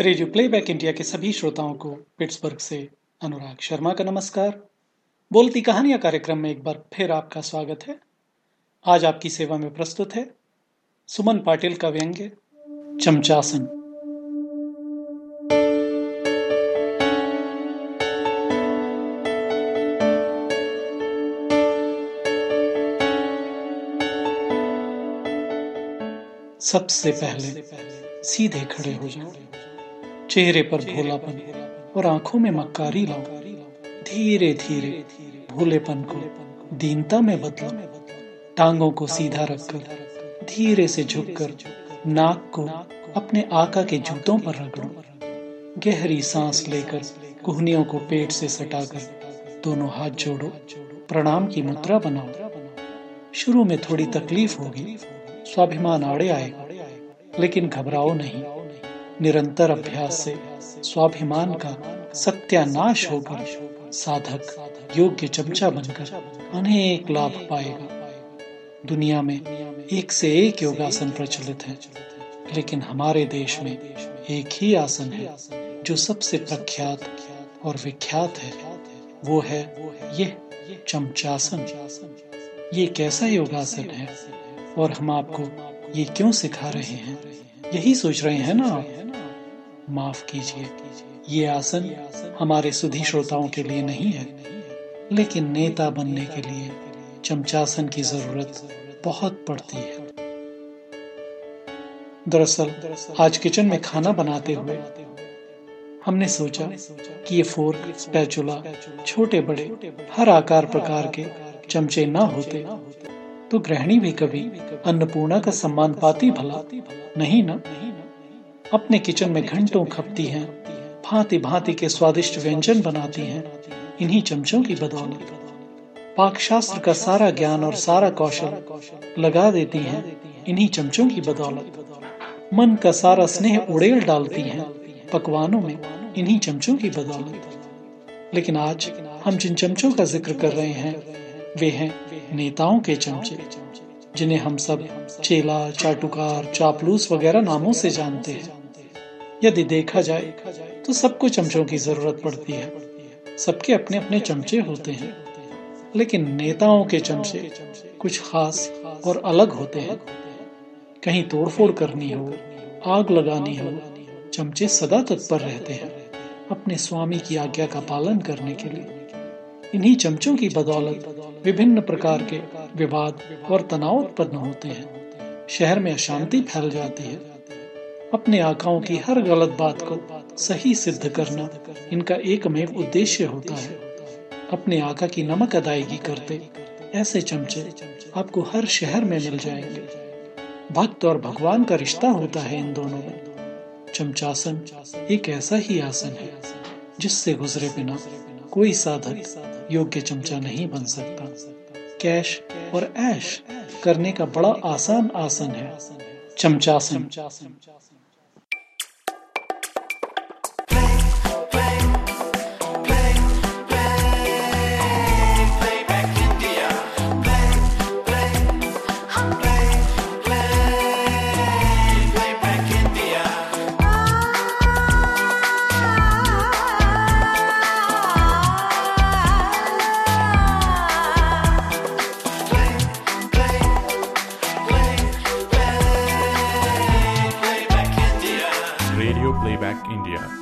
Radio playback India के सभी श्रोताओं को पिट्सबर्ग से अनुराग शर्मा का नमस्कार। बोलती कहानियाँ कार्यक्रम में एक बार फिर आपका स्वागत है। आज आपकी सेवा में प्रस्तुत है सुमन पाटिल का व्यंग्य, चमचासन। सबसे पहले सीधे खड़े हो जाओ। चेहरे पर भोलापन और आँखों में मक्कारी लाओ। धीरे धीरे भोलेपन को दीनता में बदलो। टांगों को सीधा रखकर, धीरे से झुककर, नाक को अपने आका के जूतों पर रगड़ो गहरी सांस लेकर, कुहनियों को पेट से सटाकर, दोनों हाथ जोड़ो, प्रणाम की मुद्रा बनाओ। शुरू में थोड़ी तकलीफ़ होगी, स्वाभिमान आड़े आएगा, लेकिन घबराओ नहीं। निरंतर अभ्यास से स्वाभिमान का सत्यानाश होकर साधक योग्य चमचा बनकर अनेक लाभ पाएगा। दुनिया में एक से एक योगासन प्रचलित है, लेकिन हमारे देश में एक ही आसन है जो सबसे प्रख्यात और विख्यात है। वो है ये चमचासन। ये कैसा योगासन है और हम आपको ये क्यों सिखा रहे हैं? यही सोच रहे हैं ना? माफ़ कीजिए। ये आसन हमारे सुधी श्रोताओं के लिए नहीं है, लेकिन नेता बनने के लिए चमचासन की ज़रूरत बहुत पड़ती है। दरअसल, आज किचन में खाना बनाते हुए हमने सोचा कि ये फोर्क स्पैचुला छोटे बड़े हर आकार प्रकार के चमचे ना होते तो गृहिणी भी कभी अन्नपूर्णा का सम्मान पाती भला। नहीं ना? अपने किचन में घंटों खपती हैं भांति भांति के स्वादिष्ट व्यंजन बनाती हैं, इन्हीं चमचों की बदौलत। पाक शास्त्र का सारा ज्ञान और सारा कौशल लगा देती हैं, इन्हीं चमचों की बदौलत। मन का सारा स्नेह उड़ेल डालती हैं, पकवानों में इन्हीं चमचों की बदौलत। लेकिन आज हम जिन चमचों का ज़िक्र कर रहे हैं वे हैं नेताओं के चमचे, जिन्हें हम सब चेला, चाटुकार, चापलूस वगैरह नामों से जानते हैं। यदि देखा जाए तो सबको चमचों की ज़रूरत पड़ती है। सबके अपने अपने चमचे होते हैं। लेकिन नेताओं के चमचे कुछ खास और अलग होते हैं। कहीं तोड़फोड़ करनी हो, आग लगानी हो, चमचे सदा तत्पर रहते हैं, अपने स्वामी की आज्ञा का पालन करने के लिए। इन्हीं चमचों की बदौलत विभिन्न प्रकार के विवाद और तनाव उत्पन्न होते हैं। शहर में अशांति फैल जाती है। अपने आकाओं की हर गलत बात को सही सिद्ध करना इनका एकमेव उद्देश्य होता है। अपने आका की नमक अदायगी करते ऐसे चमचे आपको हर शहर में मिल जाएँगे। भक्त और भगवान का रिश्ता होता है इन दोनों में। चमचासन एक ऐसा ही आसन है जिससे गुजरे बिना कोई साधक योग्य चमचा नहीं बन सकता। कैश और ऐश करने का बड़ा आसान आसन है। चमचासन back India.